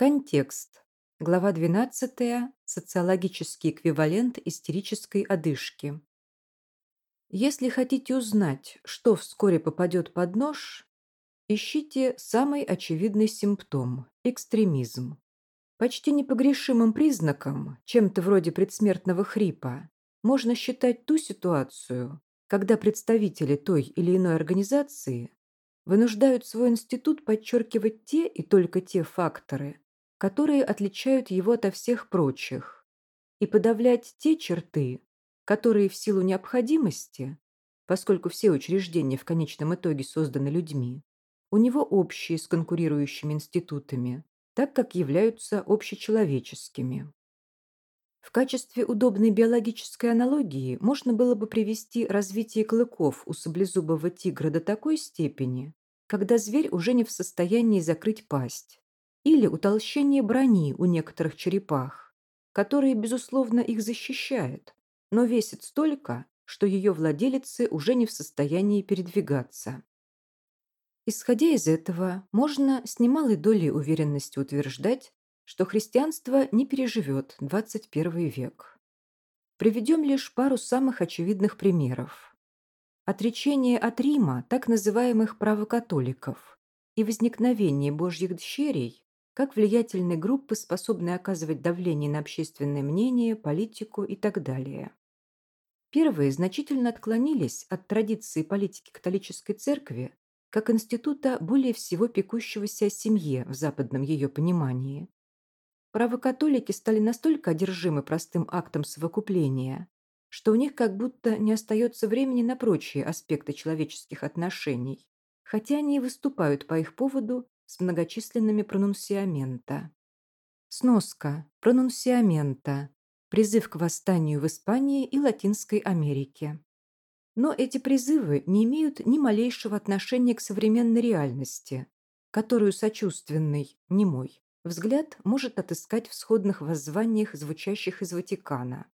Контекст. Глава 12. Социологический эквивалент истерической одышки. Если хотите узнать, что вскоре попадет под нож, ищите самый очевидный симптом – экстремизм. Почти непогрешимым признаком, чем-то вроде предсмертного хрипа, можно считать ту ситуацию, когда представители той или иной организации вынуждают свой институт подчеркивать те и только те факторы, которые отличают его от всех прочих, и подавлять те черты, которые в силу необходимости, поскольку все учреждения в конечном итоге созданы людьми, у него общие с конкурирующими институтами, так как являются общечеловеческими. В качестве удобной биологической аналогии можно было бы привести развитие клыков у саблезубого тигра до такой степени, когда зверь уже не в состоянии закрыть пасть, или утолщение брони у некоторых черепах, которые, безусловно, их защищают, но весит столько, что ее владелицы уже не в состоянии передвигаться. Исходя из этого, можно с немалой долей уверенности утверждать, что христианство не переживет 21 век. Приведем лишь пару самых очевидных примеров. Отречение от Рима так называемых правокатоликов и возникновение божьих дщерей как влиятельные группы способны оказывать давление на общественное мнение, политику и так далее. Первые значительно отклонились от традиции политики католической церкви как института более всего пекущегося о семье в западном ее понимании. Правокатолики стали настолько одержимы простым актом совокупления, что у них как будто не остается времени на прочие аспекты человеческих отношений, хотя они и выступают по их поводу с многочисленными пронунсиамента. Сноска. Пронунсиамента. Призыв к восстанию в Испании и Латинской Америке. Но эти призывы не имеют ни малейшего отношения к современной реальности, которую сочувственный, не мой, взгляд может отыскать в сходных воззваниях, звучащих из Ватикана.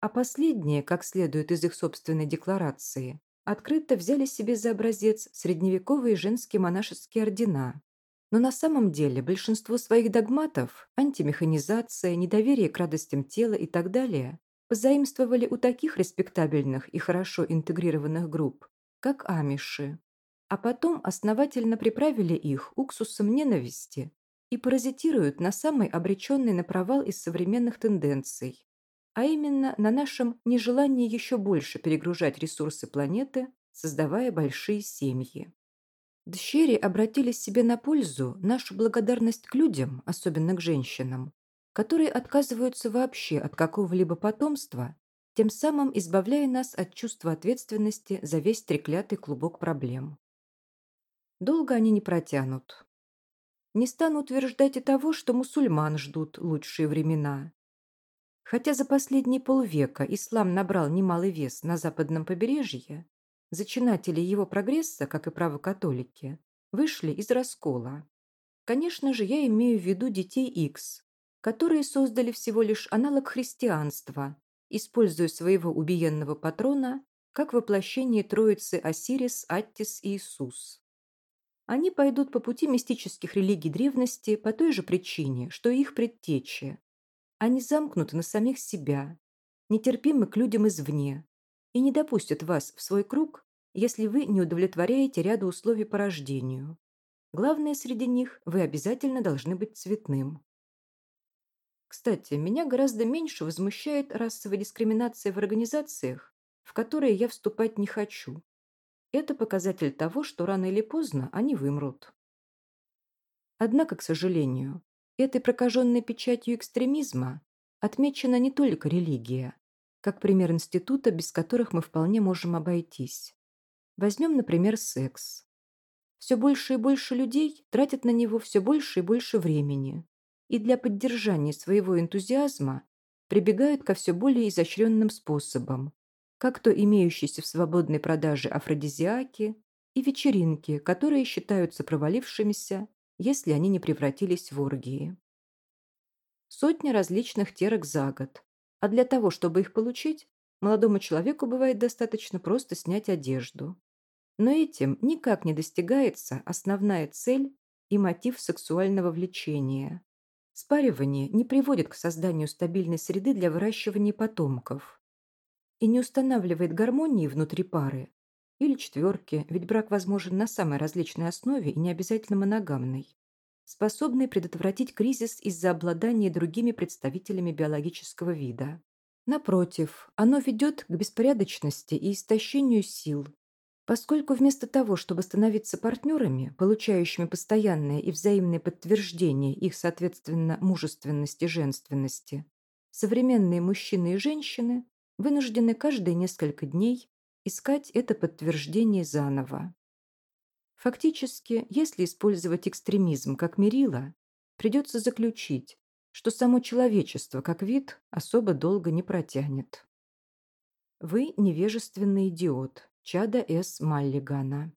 А последние, как следует из их собственной декларации, открыто взяли себе за образец средневековые женские монашеские ордена, но на самом деле большинство своих догматов – антимеханизация, недоверие к радостям тела и так далее – позаимствовали у таких респектабельных и хорошо интегрированных групп, как амиши, а потом основательно приправили их уксусом ненависти и паразитируют на самой обреченной на провал из современных тенденций, а именно на нашем нежелании еще больше перегружать ресурсы планеты, создавая большие семьи. Дщери обратили себе на пользу нашу благодарность к людям, особенно к женщинам, которые отказываются вообще от какого-либо потомства, тем самым избавляя нас от чувства ответственности за весь треклятый клубок проблем. Долго они не протянут. Не стану утверждать и того, что мусульман ждут лучшие времена. Хотя за последние полвека ислам набрал немалый вес на западном побережье, Зачинатели его прогресса, как и правокатолики, вышли из раскола. Конечно же, я имею в виду детей X, которые создали всего лишь аналог христианства, используя своего убиенного патрона как воплощение троицы Осирис, Аттис и Иисус. Они пойдут по пути мистических религий древности по той же причине, что и их предтечи. Они замкнуты на самих себя, нетерпимы к людям извне, и не допустят вас в свой круг, если вы не удовлетворяете ряду условий по рождению. Главное среди них – вы обязательно должны быть цветным. Кстати, меня гораздо меньше возмущает расовая дискриминация в организациях, в которые я вступать не хочу. Это показатель того, что рано или поздно они вымрут. Однако, к сожалению, этой прокаженной печатью экстремизма отмечена не только религия, как пример института, без которых мы вполне можем обойтись. Возьмем, например, секс. Все больше и больше людей тратят на него все больше и больше времени, и для поддержания своего энтузиазма прибегают ко все более изощренным способам, как то имеющиеся в свободной продаже афродизиаки и вечеринки, которые считаются провалившимися, если они не превратились в оргии. Сотня различных терок за год, а для того, чтобы их получить, молодому человеку бывает достаточно просто снять одежду. Но этим никак не достигается основная цель и мотив сексуального влечения Спаривание не приводит к созданию стабильной среды для выращивания потомков и не устанавливает гармонии внутри пары или четверки, ведь брак возможен на самой различной основе и не обязательно моногамной, способный предотвратить кризис из-за обладания другими представителями биологического вида. Напротив, оно ведет к беспорядочности и истощению сил, поскольку вместо того, чтобы становиться партнерами, получающими постоянное и взаимное подтверждение их, соответственно, мужественности и женственности, современные мужчины и женщины вынуждены каждые несколько дней искать это подтверждение заново. Фактически, если использовать экстремизм как мерило, придется заключить, что само человечество как вид особо долго не протянет. Вы невежественный идиот, чада С. Маллигана.